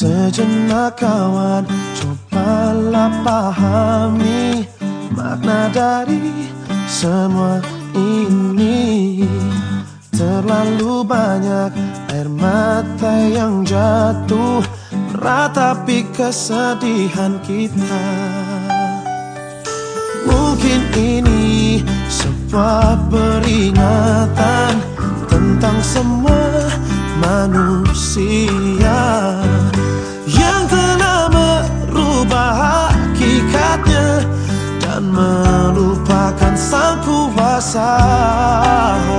Sejenak kawan Cobalah pahami Makna dari semua ini. Terlalu banyak air mata yang jatuh Meratapi kesedihan kita. Mungkin ini sebuah peringatan Tentang semua manusia. pasar.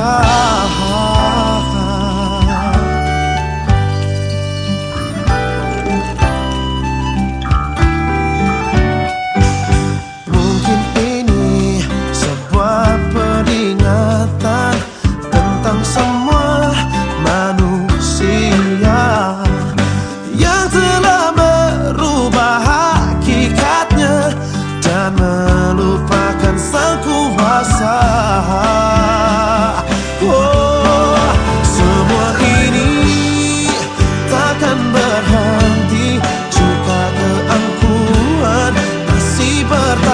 Ah.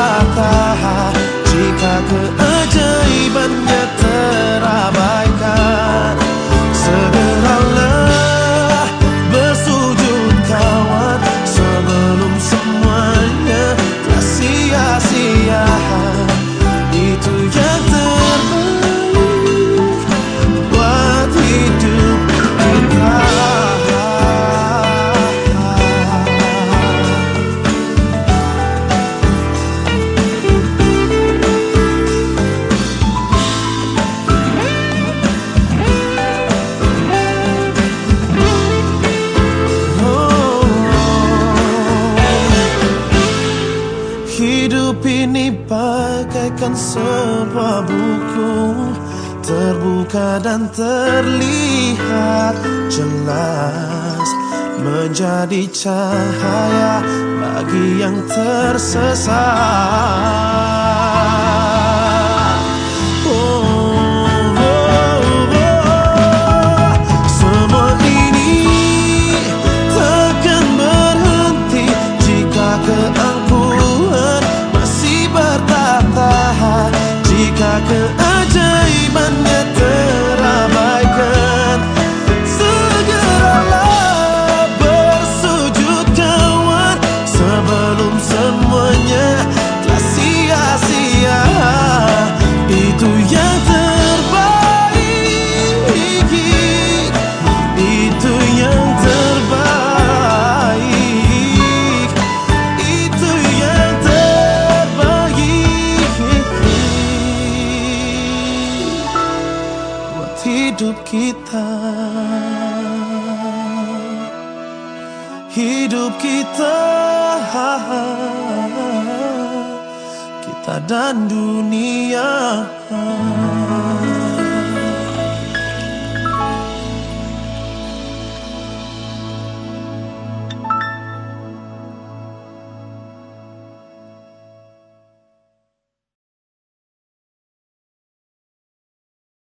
mata bagaikan sebuah buku Terbuka dan terlihat jelas Menjadi cahaya bagi yang tersesat. hidup kita. Hidup kita Kita dan dunia.